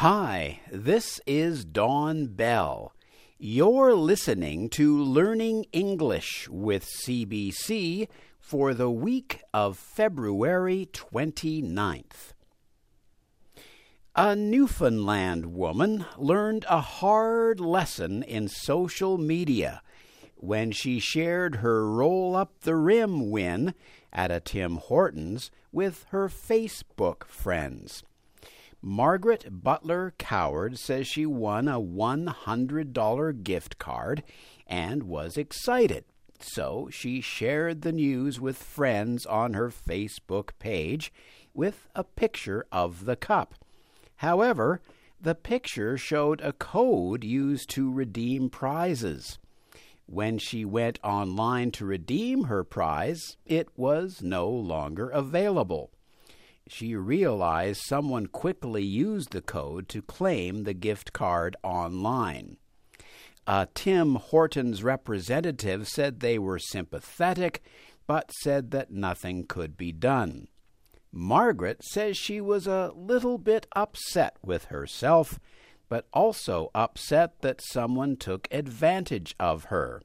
Hi, this is Don Bell. You're listening to Learning English with CBC for the week of February 29th. A Newfoundland woman learned a hard lesson in social media when she shared her roll up the rim win at a Tim Hortons with her Facebook friends. Margaret Butler Coward says she won a $100 gift card and was excited. So she shared the news with friends on her Facebook page with a picture of the cup. However, the picture showed a code used to redeem prizes. When she went online to redeem her prize, it was no longer available she realized someone quickly used the code to claim the gift card online. A Tim Hortons representative said they were sympathetic, but said that nothing could be done. Margaret says she was a little bit upset with herself, but also upset that someone took advantage of her.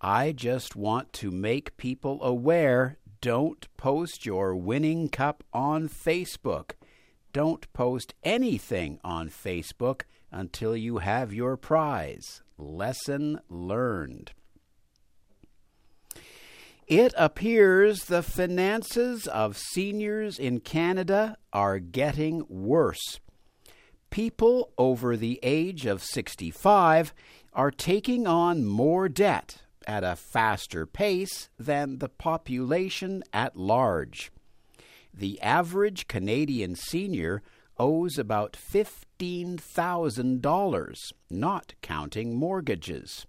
I just want to make people aware don't post your winning cup on Facebook. Don't post anything on Facebook until you have your prize. Lesson learned. It appears the finances of seniors in Canada are getting worse. People over the age of 65 are taking on more debt at a faster pace than the population at large. The average Canadian senior owes about $15,000, not counting mortgages.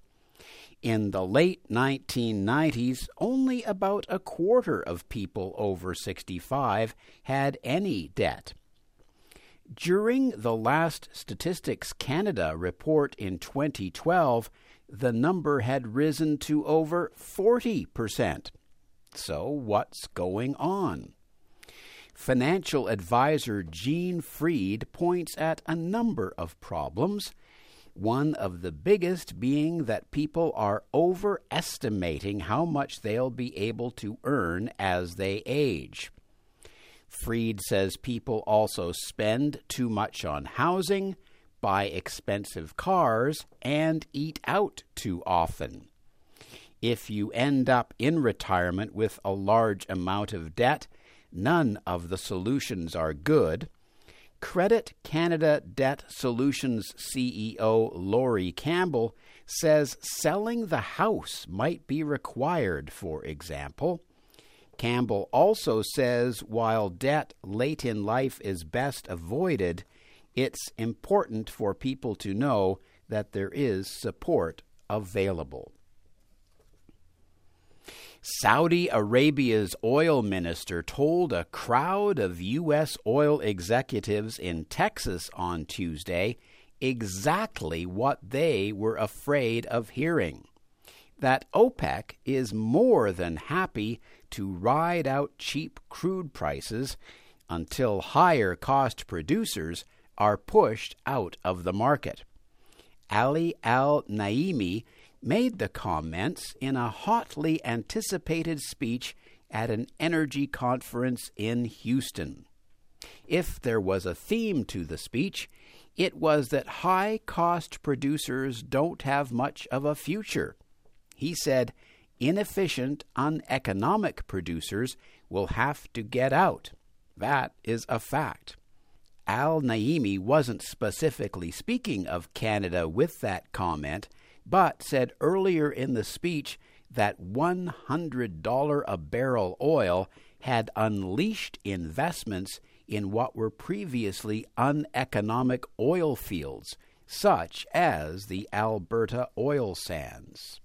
In the late 1990s, only about a quarter of people over 65 had any debt. During the last Statistics Canada report in 2012, the number had risen to over 40%. So, what's going on? Financial advisor Gene Freed points at a number of problems, one of the biggest being that people are overestimating how much they'll be able to earn as they age. Freed says people also spend too much on housing, buy expensive cars, and eat out too often. If you end up in retirement with a large amount of debt, none of the solutions are good. Credit Canada Debt Solutions CEO Laurie Campbell says selling the house might be required, for example. Campbell also says while debt late in life is best avoided, it's important for people to know that there is support available. Saudi Arabia's oil minister told a crowd of U.S. oil executives in Texas on Tuesday exactly what they were afraid of hearing that OPEC is more than happy to ride out cheap crude prices until higher cost producers are pushed out of the market. Ali Al Naimi made the comments in a hotly anticipated speech at an energy conference in Houston. If there was a theme to the speech, it was that high cost producers don't have much of a future. He said, inefficient, uneconomic producers will have to get out. That is a fact. Al Naimi wasn't specifically speaking of Canada with that comment, but said earlier in the speech that $100 a barrel oil had unleashed investments in what were previously uneconomic oil fields, such as the Alberta oil sands.